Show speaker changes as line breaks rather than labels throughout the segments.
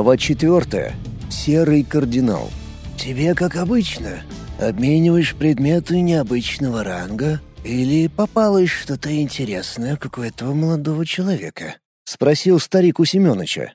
Глава четвертая. Серый кардинал.
«Тебе как обычно. Обмениваешь предметы необычного ранга или попалось что-то интересное, как у этого молодого человека?»
— спросил старик у Семёныча.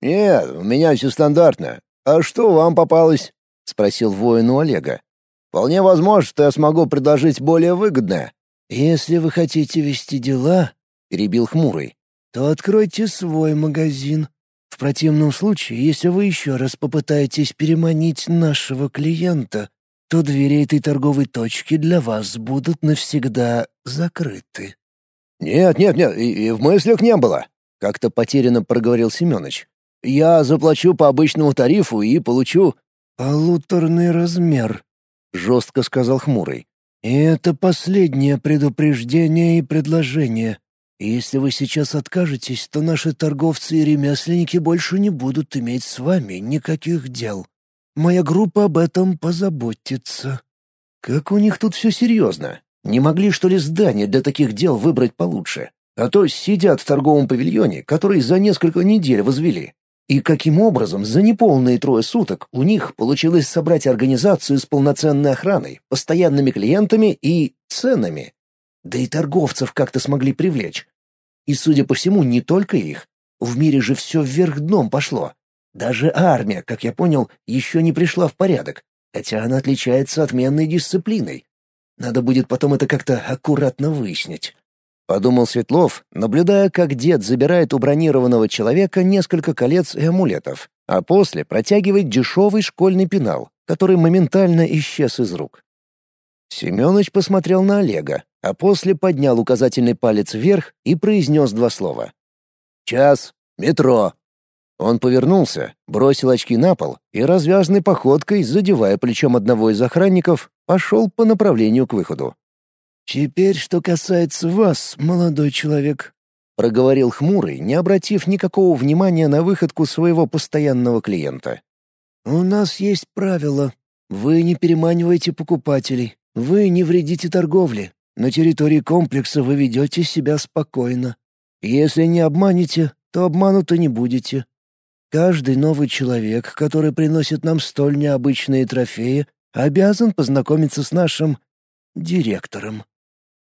«Нет, у меня все стандартно. А что вам попалось?» — спросил воин у Олега. «Вполне возможно, что я смогу предложить более выгодное».
«Если вы хотите вести дела», — перебил Хмурый, — «то откройте свой магазин. В противном случае, если вы еще раз попытаетесь переманить нашего клиента, то двери этой торговой точки для вас будут навсегда закрыты».
«Нет, нет, нет, и, и в мыслях не было», — как-то потерянно проговорил Семёныч. «Я заплачу по обычному тарифу и получу...»
«Полуторный размер», — жестко сказал Хмурый. «И это последнее предупреждение и предложение. Если вы сейчас откажетесь, то наши торговцы и ремесленники больше не будут иметь с вами никаких дел. Моя группа об этом позаботится».
«Как у них тут все серьезно? Не могли, что ли, здание для таких дел выбрать получше? А то сидят в торговом павильоне, который за несколько недель возвели. И каким образом за неполные трое суток у них получилось собрать организацию с полноценной охраной, постоянными клиентами и ценами? Да и торговцев как-то смогли привлечь. И, судя по всему, не только их. В мире же все вверх дном пошло. Даже армия, как я понял, еще не пришла в порядок, хотя она отличается отменной дисциплиной. Надо будет потом это как-то аккуратно выяснить. Подумал Светлов, наблюдая, как дед забирает у бронированного человека несколько колец и амулетов, а после протягивает дешевый школьный пенал, который моментально исчез из рук. Семёныч посмотрел на Олега, а после поднял указательный палец вверх и произнес два слова. «Час. Метро». Он повернулся, бросил очки на пол и развязной походкой, задевая плечом одного из охранников, пошел по направлению к выходу.
«Теперь, что касается вас, молодой человек», — проговорил хмурый, не обратив никакого внимания на выходку своего постоянного клиента. «У нас есть правило. Вы не переманиваете покупателей, вы не вредите торговле, на территории комплекса вы ведете себя спокойно. Если не обманете, то обмануты не будете. Каждый новый человек, который приносит нам столь необычные трофеи, обязан познакомиться с нашим директором».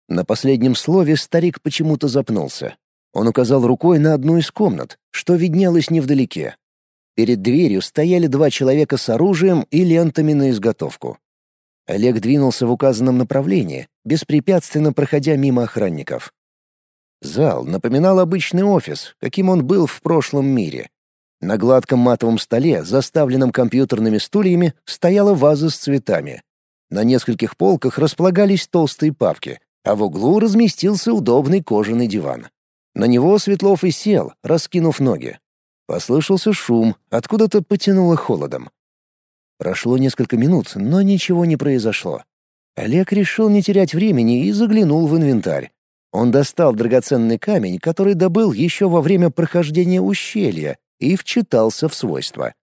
На последнем слове старик почему-то запнулся. Он указал рукой на одну из комнат, что виднелось невдалеке. Перед дверью стояли два человека с оружием и лентами на изготовку. Олег двинулся в указанном направлении, беспрепятственно проходя мимо охранников. Зал напоминал обычный офис, каким он был в прошлом мире. На гладком матовом столе, заставленном компьютерными стульями, стояла ваза с цветами. На нескольких полках располагались толстые папки, а в углу разместился удобный кожаный диван. На него Светлов и сел, раскинув ноги. Послышался шум, откуда-то потянуло холодом. Прошло несколько минут, но ничего не произошло. Олег решил не терять времени и заглянул в инвентарь. Он достал драгоценный камень, который добыл еще во время прохождения ущелья, и вчитался в свойства.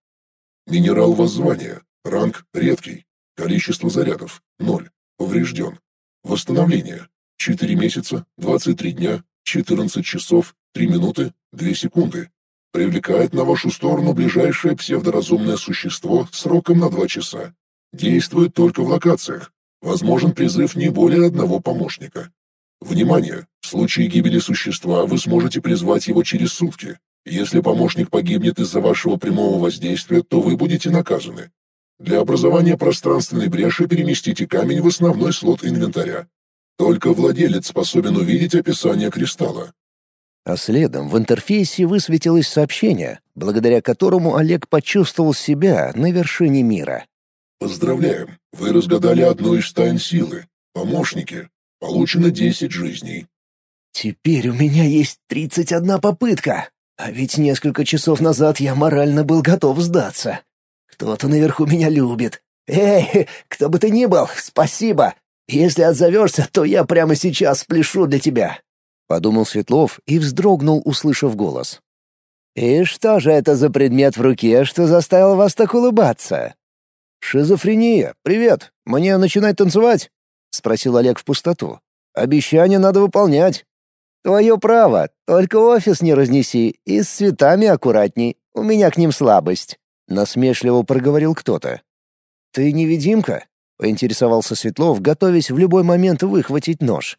Минерал воззвания. Ранг редкий. Количество зарядов – ноль. Поврежден. Восстановление. 4 месяца, 23 дня, 14 часов, 3 минуты, 2 секунды привлекает на вашу сторону ближайшее псевдоразумное существо сроком на два часа. Действует только в локациях. Возможен призыв не более одного помощника. Внимание! В случае гибели существа вы сможете призвать его через сутки. Если помощник погибнет из-за вашего прямого воздействия, то вы будете наказаны. Для образования пространственной бреши переместите камень в основной слот инвентаря. Только владелец способен увидеть описание кристалла.
А следом в интерфейсе высветилось сообщение, благодаря которому Олег почувствовал себя на вершине мира.
«Поздравляем! Вы разгадали одну из тайн силы. Помощники. Получено 10 жизней».
«Теперь у меня есть 31 попытка. А ведь несколько часов назад я морально был готов сдаться. Кто-то наверху меня любит. Эй, кто бы ты ни был, спасибо. Если отзовешься, то я прямо сейчас спляшу для тебя.
— подумал Светлов и вздрогнул, услышав голос.
«И что же это за предмет в руке, что заставил вас так улыбаться?»
«Шизофрения. Привет. Мне начинать танцевать?» — спросил Олег в пустоту. «Обещание надо выполнять».
«Твое право. Только офис не разнеси и с цветами аккуратней.
У меня к ним слабость», — насмешливо проговорил кто-то. «Ты невидимка?» — поинтересовался Светлов, готовясь в любой момент выхватить нож.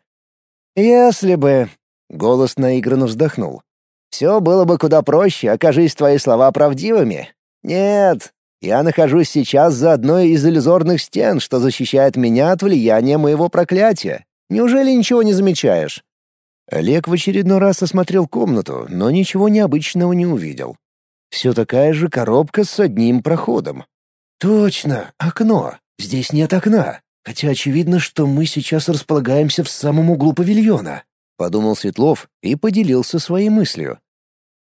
«Если бы...» — голос наигранно вздохнул. «Все было бы куда проще, окажись твои слова правдивыми. Нет, я нахожусь сейчас за одной из иллюзорных стен, что защищает меня от влияния моего проклятия. Неужели ничего не замечаешь?» Олег в очередной раз осмотрел комнату, но ничего необычного не увидел. Все такая же коробка с одним проходом. «Точно, окно. Здесь нет окна. Хотя очевидно, что мы сейчас располагаемся в самом углу павильона», — подумал Светлов и поделился своей мыслью.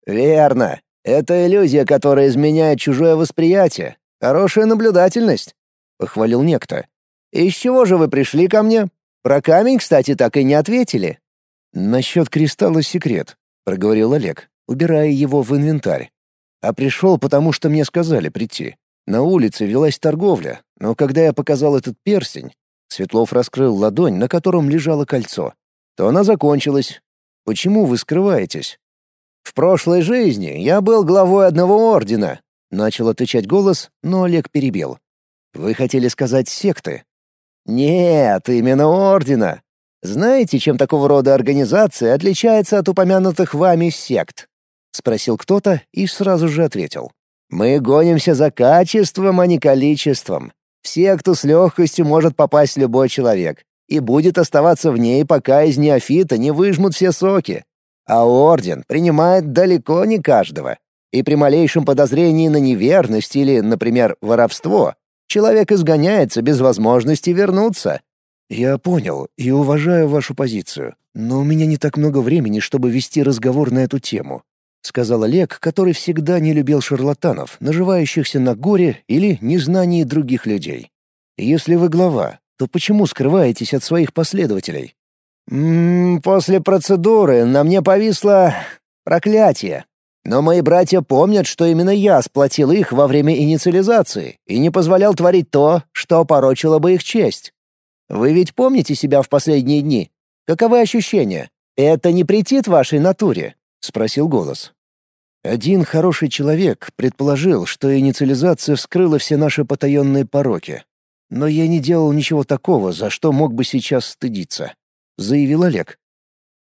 «Верно. Это иллюзия, которая изменяет чужое восприятие. Хорошая наблюдательность», — похвалил некто. «Из чего же вы пришли ко мне? Про камень, кстати, так и не ответили». «Насчет кристалла секрет», — проговорил Олег, убирая его в инвентарь. «А пришел, потому что мне сказали прийти. На улице велась торговля, но когда я показал этот перстень, Светлов раскрыл ладонь, на котором лежало кольцо, то она закончилась. Почему вы скрываетесь? В прошлой жизни я был главой одного ордена, начал отвечать голос, но Олег перебил. Вы хотели сказать секты? Нет, именно ордена. Знаете, чем такого рода организация отличается от упомянутых вами сект? спросил кто-то и сразу же ответил. Мы гонимся за качеством, а не количеством. В секту с легкостью может попасть любой человек и будет оставаться в ней, пока из неофита не выжмут все соки. А орден принимает далеко не каждого. И при малейшем подозрении на неверность или, например, воровство, человек изгоняется без возможности вернуться. Я понял и уважаю вашу позицию, но у меня не так много времени, чтобы вести разговор на эту тему. — сказал Олег, который всегда не любил шарлатанов, наживающихся на горе или незнании других людей. «Если вы глава, то почему скрываетесь от своих последователей?» «М -м, «После процедуры на мне повисло проклятие. Но мои братья помнят, что именно я сплотил их во время инициализации и не позволял творить то, что опорочило бы их честь. Вы ведь помните себя в последние дни? Каковы ощущения? Это не претит вашей натуре?» — спросил голос. Один хороший человек предположил, что инициализация вскрыла все наши потаенные пороки. Но я не делал ничего такого, за что мог бы сейчас стыдиться, — заявил Олег.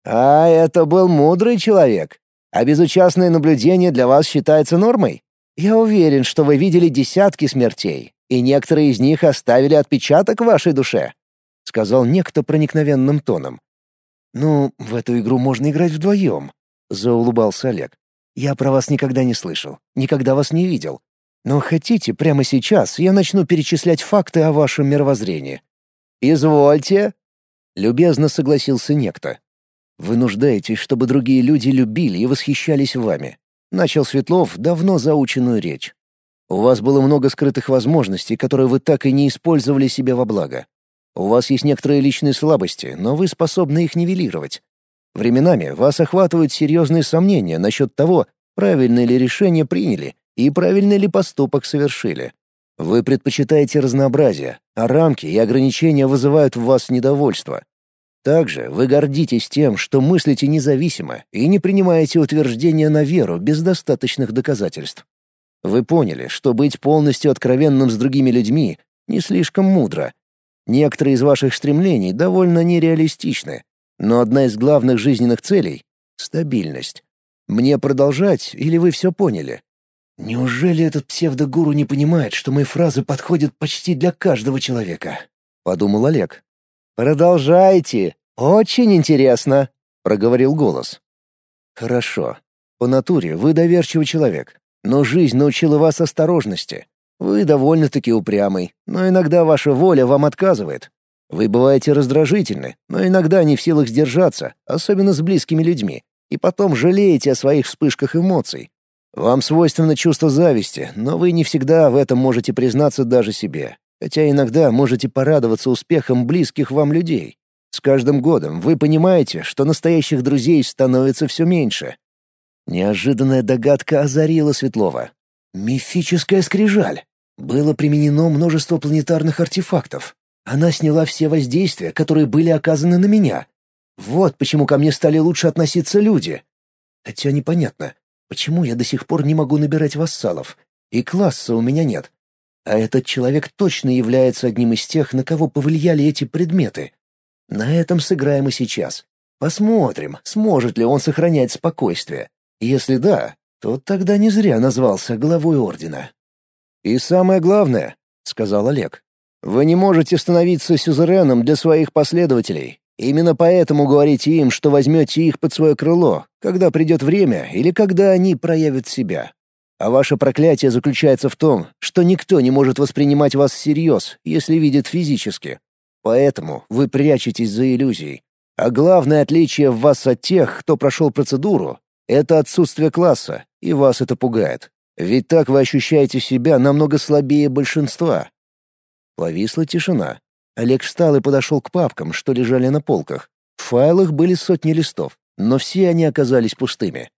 «А это был мудрый человек. А безучастное наблюдение для вас считается нормой? Я уверен, что вы видели десятки смертей, и некоторые из них оставили отпечаток в вашей душе», — сказал некто проникновенным тоном. «Ну, в эту игру можно играть вдвоем», — заулыбался Олег. «Я про вас никогда не слышал, никогда вас не видел. Но хотите, прямо сейчас я начну перечислять факты о вашем мировоззрении?» «Извольте», — любезно согласился некто. «Вы нуждаетесь, чтобы другие люди любили и восхищались вами», — начал Светлов давно заученную речь. «У вас было много скрытых возможностей, которые вы так и не использовали себе во благо. У вас есть некоторые личные слабости, но вы способны их нивелировать. Временами вас охватывают серьезные сомнения насчет того, правильное ли решение приняли и правильный ли поступок совершили. Вы предпочитаете разнообразие, а рамки и ограничения вызывают в вас недовольство. Также вы гордитесь тем, что мыслите независимо и не принимаете утверждения на веру без достаточных доказательств. Вы поняли, что быть полностью откровенным с другими людьми не слишком мудро. Некоторые из ваших стремлений довольно нереалистичны, но одна из главных жизненных целей — стабильность. Мне продолжать, или вы все поняли? Неужели этот псевдогуру не понимает, что мои фразы подходят почти для каждого человека? Подумал Олег. Продолжайте. Очень интересно, проговорил голос. Хорошо. По натуре вы доверчивый человек, но жизнь научила вас осторожности. Вы довольно-таки упрямый, но иногда ваша воля вам отказывает. Вы бываете раздражительны, но иногда не в силах сдержаться, особенно с близкими людьми, и потом жалеете о своих вспышках эмоций. Вам свойственно чувство зависти, но вы не всегда в этом можете признаться даже себе, хотя иногда можете порадоваться успехам близких вам людей. С каждым годом вы понимаете, что настоящих друзей становится все меньше. Неожиданная догадка озарила Светлова. Мифическая скрижаль. Было применено множество планетарных артефактов. Она сняла все воздействия, которые были оказаны на меня. Вот почему ко мне стали лучше относиться люди. Хотя непонятно, Почему я до сих пор не могу набирать вассалов? И класса у меня нет. А этот человек точно является одним из тех, на кого повлияли эти предметы. На этом сыграем и сейчас. Посмотрим, сможет ли он сохранять спокойствие. Если да, то тогда не зря назвался главой ордена. «И самое главное», — сказал Олег, — «вы не можете становиться сюзереном для своих последователей. Именно поэтому говорите им, что возьмете их под свое крыло, когда придет время или когда они проявят себя. А ваше проклятие заключается в том, что никто не может воспринимать вас всерьез, если видит физически. Поэтому вы прячетесь за иллюзией. А главное отличие в вас от тех, кто прошел процедуру, это отсутствие класса, и вас это пугает. Ведь так вы ощущаете себя намного слабее большинства. Повисла тишина. Олег встал и подошел к папкам, что лежали на полках. В файлах были сотни листов, но все они оказались пустыми.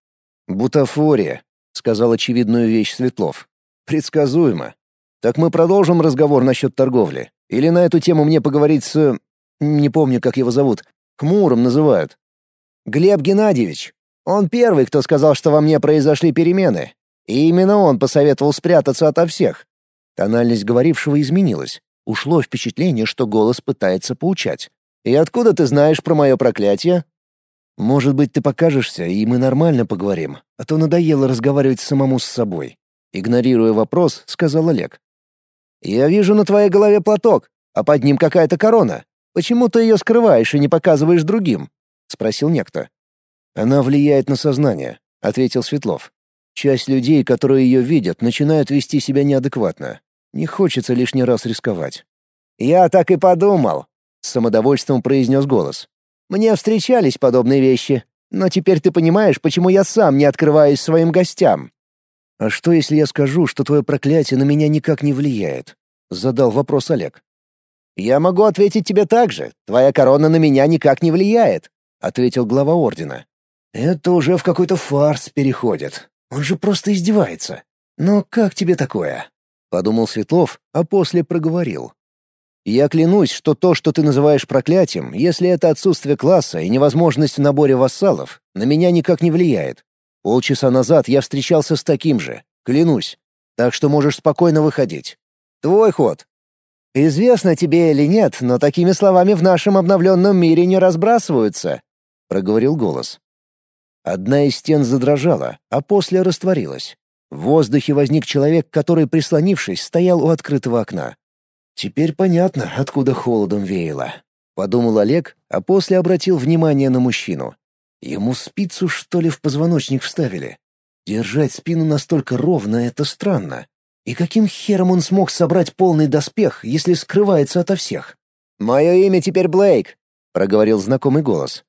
«Бутафория», — сказал очевидную вещь Светлов. «Предсказуемо. Так мы продолжим разговор насчет торговли? Или на эту тему мне поговорить с... Не помню, как его зовут. Хмурым называют». «Глеб Геннадьевич. Он первый, кто сказал, что во мне произошли перемены. И именно он посоветовал спрятаться ото всех». Тональность говорившего изменилась. Ушло впечатление, что голос пытается поучать. «И откуда ты знаешь про мое проклятие?» «Может быть, ты покажешься, и мы нормально поговорим, а то надоело разговаривать самому с собой». Игнорируя вопрос, сказал Олег. «Я вижу на твоей голове платок, а под ним какая-то корона. Почему ты ее скрываешь и не показываешь другим?» — спросил некто. «Она влияет на сознание», — ответил Светлов. «Часть людей, которые ее видят, начинают вести себя неадекватно. Не хочется лишний раз рисковать. «Я так и подумал», — с самодовольством произнес голос. «Мне встречались подобные вещи, но теперь ты понимаешь, почему я сам не открываюсь своим гостям». «А что, если я скажу, что твое проклятие на меня никак не влияет?» — задал вопрос Олег. «Я могу ответить тебе так же. Твоя корона на меня никак не влияет», — ответил глава ордена. «Это уже в какой-то фарс переходит. Он же просто издевается. Но как тебе такое?» — подумал Светлов, а после проговорил. «Я клянусь, что то, что ты называешь проклятием, если это отсутствие класса и невозможность в наборе вассалов, на меня никак не влияет. Полчаса назад я встречался с таким же, клянусь. Так что можешь спокойно выходить. Твой ход». «Известно тебе или нет, но такими словами в нашем обновленном мире не разбрасываются», — проговорил голос. Одна из стен задрожала, а после растворилась. В воздухе возник человек, который, прислонившись, стоял у открытого окна. «Теперь понятно, откуда холодом веяло», — подумал Олег, а после обратил внимание на мужчину. Ему спицу, что ли, в позвоночник вставили? Держать спину настолько ровно — это странно. И каким хером он смог собрать полный доспех, если скрывается ото всех? «Мое имя теперь Блейк», — проговорил знакомый голос.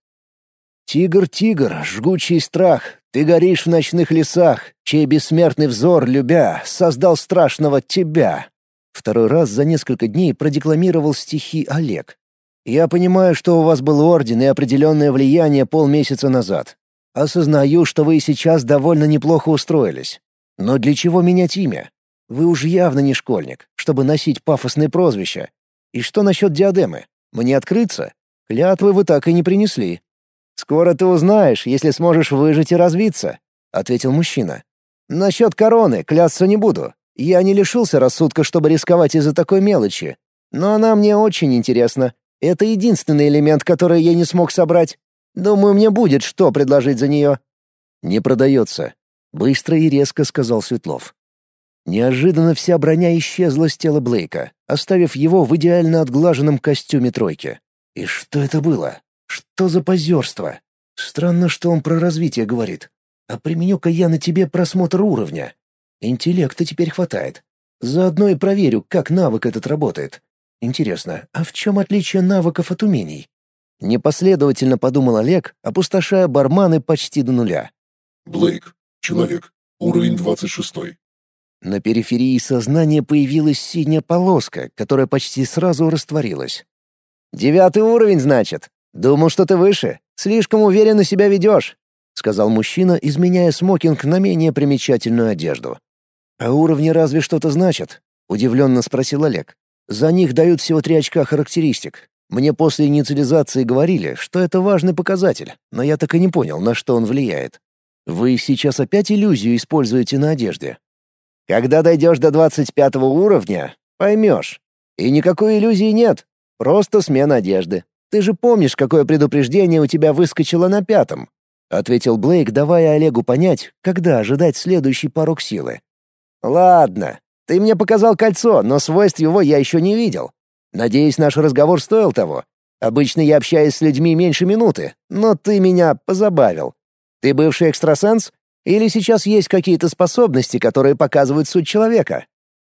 «Тигр, тигр, жгучий страх, ты горишь в ночных лесах, чей бессмертный взор, любя, создал страшного тебя». Второй раз за несколько дней продекламировал стихи Олег. «Я понимаю, что у вас был орден и определенное влияние полмесяца назад. Осознаю, что вы и сейчас довольно неплохо устроились. Но для чего менять имя? Вы уж явно не школьник, чтобы носить пафосные прозвища. И что насчет диадемы? Мне открыться? Клятвы вы так и не принесли. «Скоро ты узнаешь, если сможешь выжить и развиться», — ответил мужчина. «Насчет короны клясться не буду. Я не лишился рассудка, чтобы рисковать из-за такой мелочи. Но она мне очень интересна. Это единственный элемент, который я не смог собрать. Думаю, мне будет что предложить за нее». «Не продается», — быстро и резко сказал Светлов. Неожиданно вся броня исчезла с тела Блейка, оставив его в идеально отглаженном костюме тройки. И что это было? Что за позерство? Странно, что он про развитие говорит. А применю-ка я на тебе просмотр уровня. Интеллекта теперь хватает. Заодно и проверю, как навык этот работает. Интересно, а в чем отличие навыков от умений? Непоследовательно подумал Олег, опустошая барманы почти до нуля.
Блейк. Человек. Уровень 26.
На периферии сознания появилась синяя полоска, которая почти сразу растворилась. «Девятый уровень, значит?» «Думал, что ты выше. Слишком уверенно себя ведешь», — сказал мужчина, изменяя смокинг на менее примечательную одежду. «А уровни разве что-то значат?» — удивленно спросил Олег. «За них дают всего три очка характеристик. Мне после инициализации говорили, что это важный показатель, но я так и не понял, на что он влияет».
Вы сейчас опять иллюзию используете на одежде?
Когда дойдешь до двадцать пятого уровня, поймешь. И никакой иллюзии нет, просто смена одежды. Ты же помнишь, какое предупреждение у тебя выскочило на пятом?» — ответил Блейк, давая Олегу понять, когда ожидать следующий порог силы. «Ладно, ты мне показал кольцо, но свойств его я еще не видел. Надеюсь, наш разговор стоил того. Обычно я общаюсь с людьми меньше минуты, но ты меня позабавил. Ты бывший экстрасенс? Или сейчас есть какие-то способности, которые показывают суть человека?»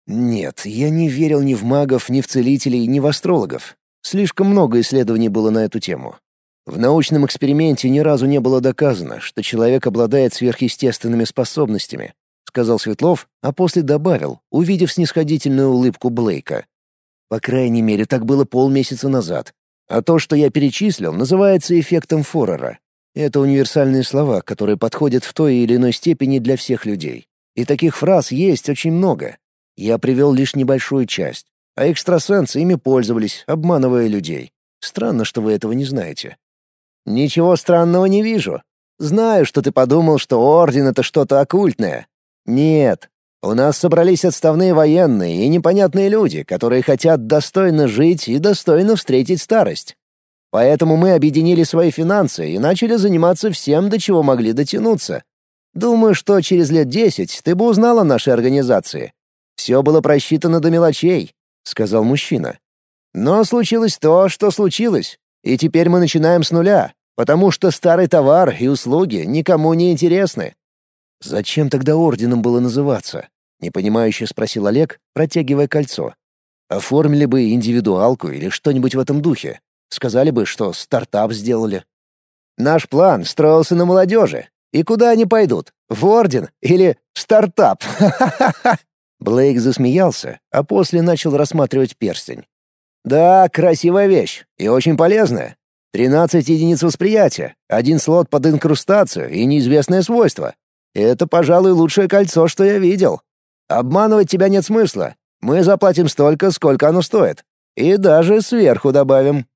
«Нет, я не верил ни в магов, ни в целителей, ни в астрологов. Слишком много исследований было на эту тему. В научном эксперименте ни разу не было доказано, что человек обладает сверхъестественными способностями, сказал Светлов, а после добавил, увидев снисходительную улыбку Блейка. По крайней мере, так было полмесяца назад. А то, что я перечислил, называется эффектом Форера. Это универсальные слова, которые подходят в той или иной степени для всех людей. И таких фраз есть очень много. Я привел лишь небольшую часть. А экстрасенсы ими пользовались, обманывая людей. Странно, что вы этого не знаете.
Ничего странного не вижу. Знаю, что ты подумал, что орден — это что-то оккультное. Нет. У нас собрались отставные военные и непонятные люди, которые хотят достойно жить и достойно встретить старость. Поэтому мы объединили свои финансы и начали заниматься всем, до чего могли дотянуться. Думаю, что через лет десять ты бы узнал о нашей организации. Все было просчитано до мелочей. — сказал мужчина. «Но случилось то, что случилось, и теперь мы начинаем с нуля, потому что старый товар и услуги никому не интересны».
«Зачем тогда орденом было называться?» — непонимающе спросил Олег, протягивая кольцо. «Оформили бы индивидуалку или что-нибудь в этом духе. Сказали бы, что стартап сделали».
«Наш план строился на молодежи. И куда они пойдут? В орден или в стартап? Ха-ха-ха!»
Блейк засмеялся, а после начал рассматривать перстень.
«Да, красивая вещь и очень полезная. Тринадцать единиц восприятия, один слот под инкрустацию и неизвестное свойство. Это, пожалуй, лучшее кольцо, что я видел. Обманывать тебя нет смысла. Мы заплатим столько, сколько оно стоит. И даже сверху добавим».